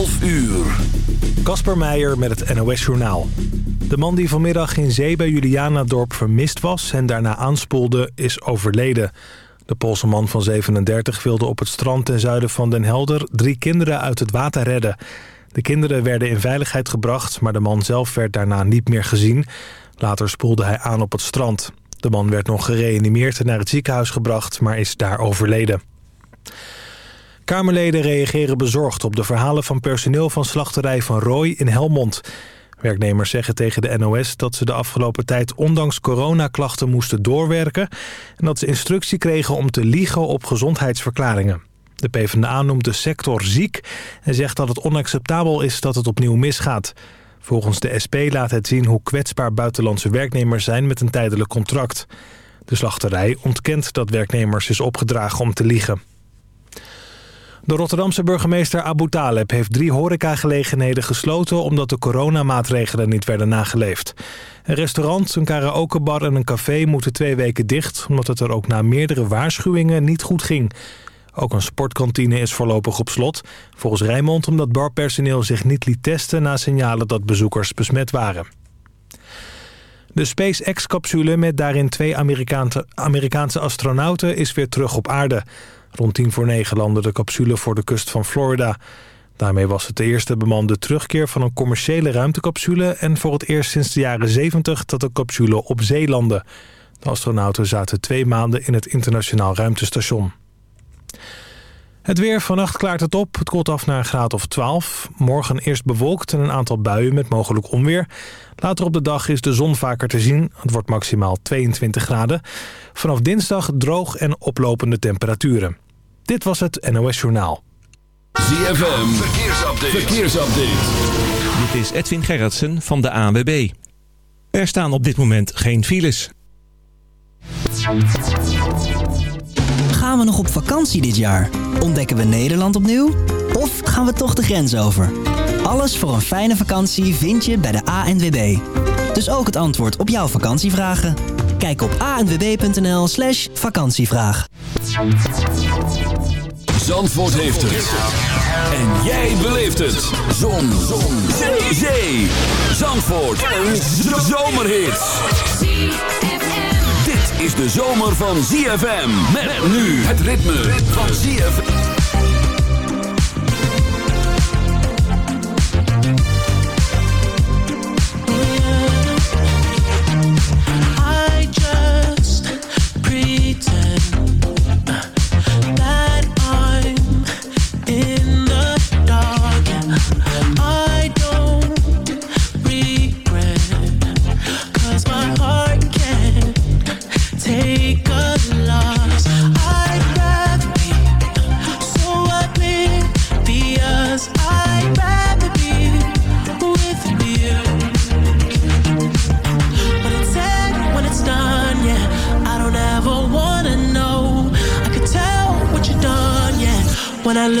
12 uur. Kasper Meijer met het NOS Journaal. De man die vanmiddag in zee bij Julianadorp vermist was en daarna aanspoelde, is overleden. De Poolse man van 37 wilde op het strand ten zuiden van Den Helder drie kinderen uit het water redden. De kinderen werden in veiligheid gebracht, maar de man zelf werd daarna niet meer gezien. Later spoelde hij aan op het strand. De man werd nog gereanimeerd en naar het ziekenhuis gebracht, maar is daar overleden. Kamerleden reageren bezorgd op de verhalen van personeel van slachterij Van Rooij in Helmond. Werknemers zeggen tegen de NOS dat ze de afgelopen tijd ondanks coronaklachten moesten doorwerken... en dat ze instructie kregen om te liegen op gezondheidsverklaringen. De PvdA noemt de sector ziek en zegt dat het onacceptabel is dat het opnieuw misgaat. Volgens de SP laat het zien hoe kwetsbaar buitenlandse werknemers zijn met een tijdelijk contract. De slachterij ontkent dat werknemers is opgedragen om te liegen. De Rotterdamse burgemeester Abu Taleb heeft drie horecagelegenheden gesloten... omdat de coronamaatregelen niet werden nageleefd. Een restaurant, een karaokebar en een café moeten twee weken dicht... omdat het er ook na meerdere waarschuwingen niet goed ging. Ook een sportkantine is voorlopig op slot. Volgens Rijnmond omdat barpersoneel zich niet liet testen... na signalen dat bezoekers besmet waren. De SpaceX-capsule met daarin twee Amerikaanse, Amerikaanse astronauten... is weer terug op aarde... Rond tien voor negen landde de capsule voor de kust van Florida. Daarmee was het de eerste bemande terugkeer van een commerciële ruimtecapsule... en voor het eerst sinds de jaren 70 dat de capsule op zee landde. De astronauten zaten twee maanden in het internationaal ruimtestation. Het weer, vannacht klaart het op. Het koelt af naar een graad of 12. Morgen eerst bewolkt en een aantal buien met mogelijk onweer. Later op de dag is de zon vaker te zien. Het wordt maximaal 22 graden. Vanaf dinsdag droog en oplopende temperaturen. Dit was het NOS Journaal. ZFM, verkeersupdate. verkeersupdate. Dit is Edwin Gerritsen van de ANWB. Er staan op dit moment geen files. We nog op vakantie dit jaar? Ontdekken we Nederland opnieuw? Of gaan we toch de grens over? Alles voor een fijne vakantie vind je bij de ANWB. Dus ook het antwoord op jouw vakantievragen. Kijk op anwb.nl slash vakantievraag. Zandvoort heeft het. En jij beleeft het. Zon. Zon. Zee. Zee. Zandvoort. Een zomerhit. Is de zomer van ZFM. Met nu het ritme van ZFM.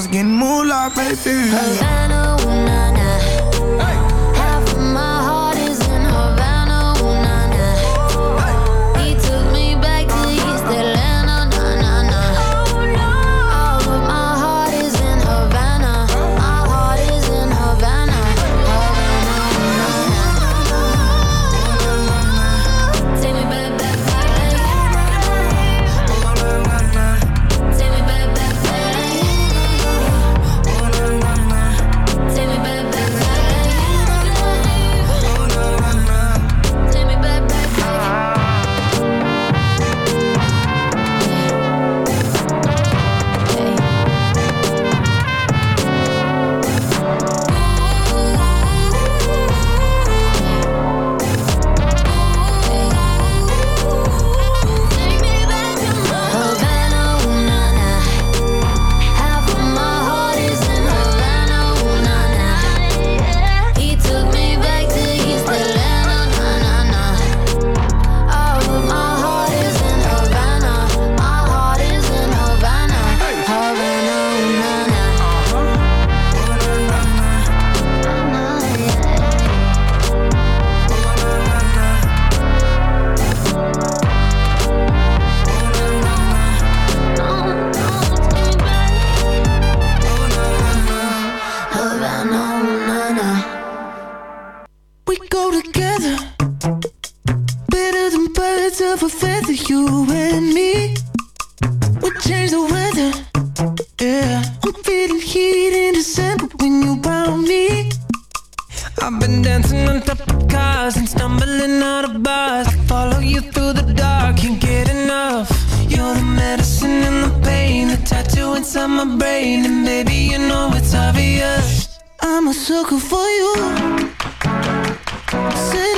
was getting more like baby. Havana. I've been dancing on top of cars and stumbling out of bars. I follow you through the dark, can't get enough. You're the medicine and the pain, the tattoo inside my brain, and baby you know it's obvious. I'm a sucker for you. Say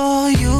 for you.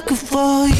looking for you.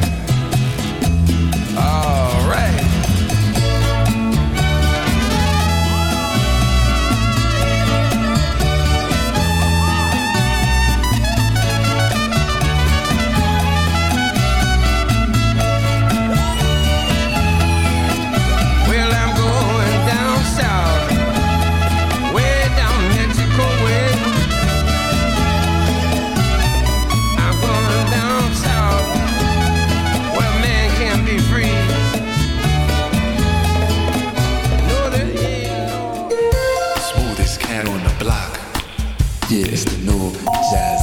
The new jazz.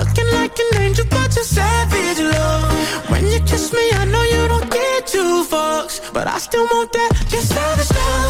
Looking like an angel, but you're savage, love. When you kiss me, I know you don't get two fucks. But I still want that, just savage love.